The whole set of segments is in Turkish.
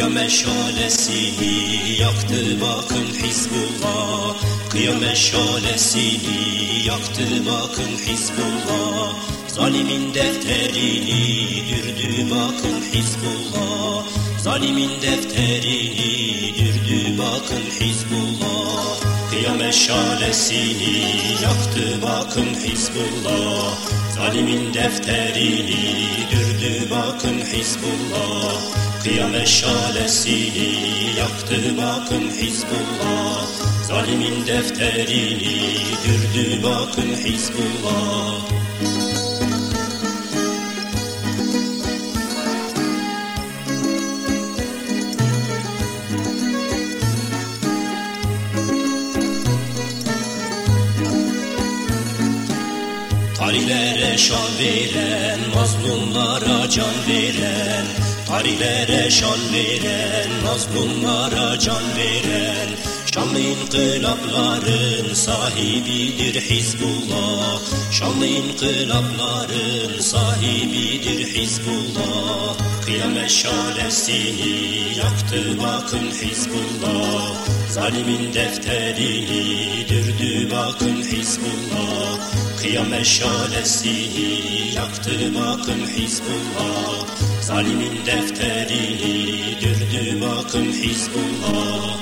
meşalesini yaktı bakın Hizbullah. Kıyam meşalesini yaktı bakın Hizbullah. Zalimin defterini dürdü bakın Hizbullah. Zalimin defterini dürdü bakın Hizbullah. Kıyam meşalesini yaktı bakın Hizbullah. Zalimin defterini dürdü bakın Hizbullah Kıyam meşalesini yaktı bakın Hizbullah. Zalimin defterini dürdü bakın Hizbullah. Tarihlere şan veren, mazlumlara can veren Tarihlere şan veren, mazlumlara can veren Şanlı inkılapların sahibidir Hizbullah. Şanlı inkılapların sahibidir Hizbullah. Kıyamet şalesini yaktı bakın Hizbullah. Zalimin defterini dürdü bakın Hizbullah. Kıyamet şalesini yaktı bakın Hizbullah Zalimin defterini dürdü bakın Hizbullah.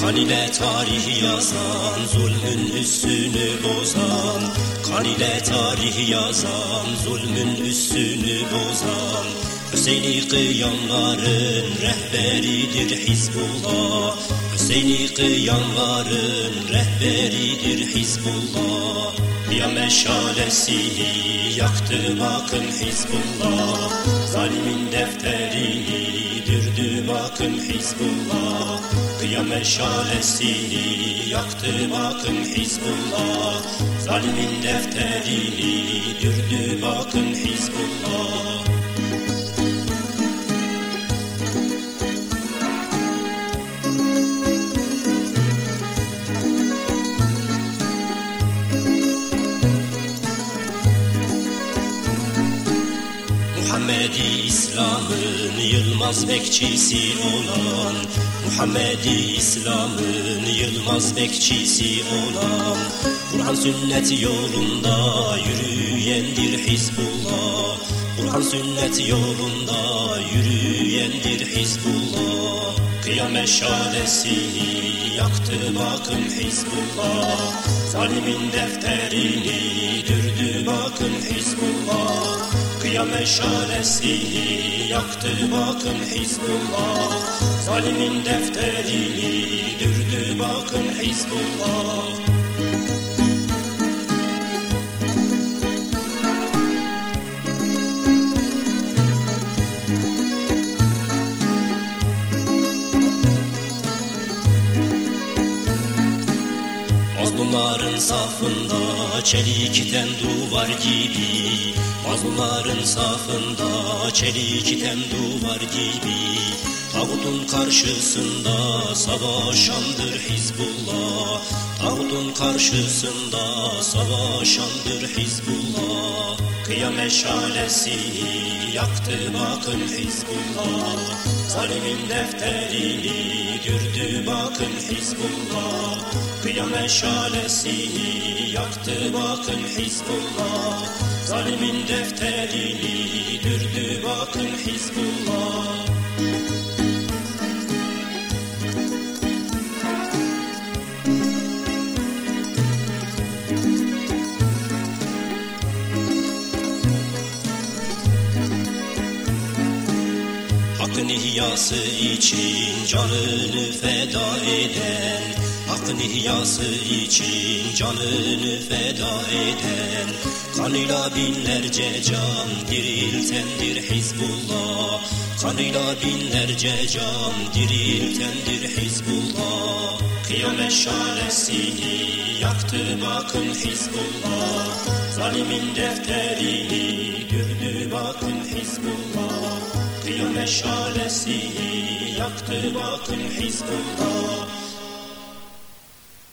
Kan ile tarih yazan, zulmün üstünü bozan. Kan ile tarih yazan, zulmün üstünü bozan Hüseyin'i kıyamların rehberidir Hizbullah. Hüseyin'i kıyamların rehberidir Hizbullah. Ya meşalesini yaktı bakın Hizbullah. Zalimin defterini dürdü bakın Hizbullah. Kıyam meşalesini yaktı bakın Hizbullah. Zalimin defterini dürdü bakın Hizbullah Muhammedi İslam'ın yılmaz bekçisi olan Muhammedi İslam'ın yılmaz bekçisi olan Kur'an sünnet yolunda yürüyendir Hizbullah. Kur'an sünnet yolunda yürüyendir Hizbullah. Kıyamet şalesini yaktı bakın Hizbullah. Zalimin defterini dürdü bakın Hizbullah Kıyamet şalesini yaktı bakın Hizbullah. Zalimin defterini dürdü bakın Hizbullah Mazlumların safında çelikten duvar gibi. Mazlumların safında çelikten duvar gibi. Tağutun karşısında savaşandır Hizbullah. Tağutun karşısında savaşandır Hizbullah. Kıyamet şalesini yaktı bakın Hizbullah. Zalimin defterini dürdü bakın Hizbullah Kıyamet şalesini yaktı bakın Hizbullah. Zalimin defterini dürdü bakın Hizbullah. Hakkın ihyası için canını feda eden Hakkın için canını feda eden Kanıyla binlerce can diriltendir Hizbullah. Kanıyla binlerce can diriltendir Hizbullah. Kıyamet şalesini yaktı bakın Hizbullah. Zalimin defterini dürdü bakın Hizbullah. Kıyamet meşalesi yaktı bakın Hizbullah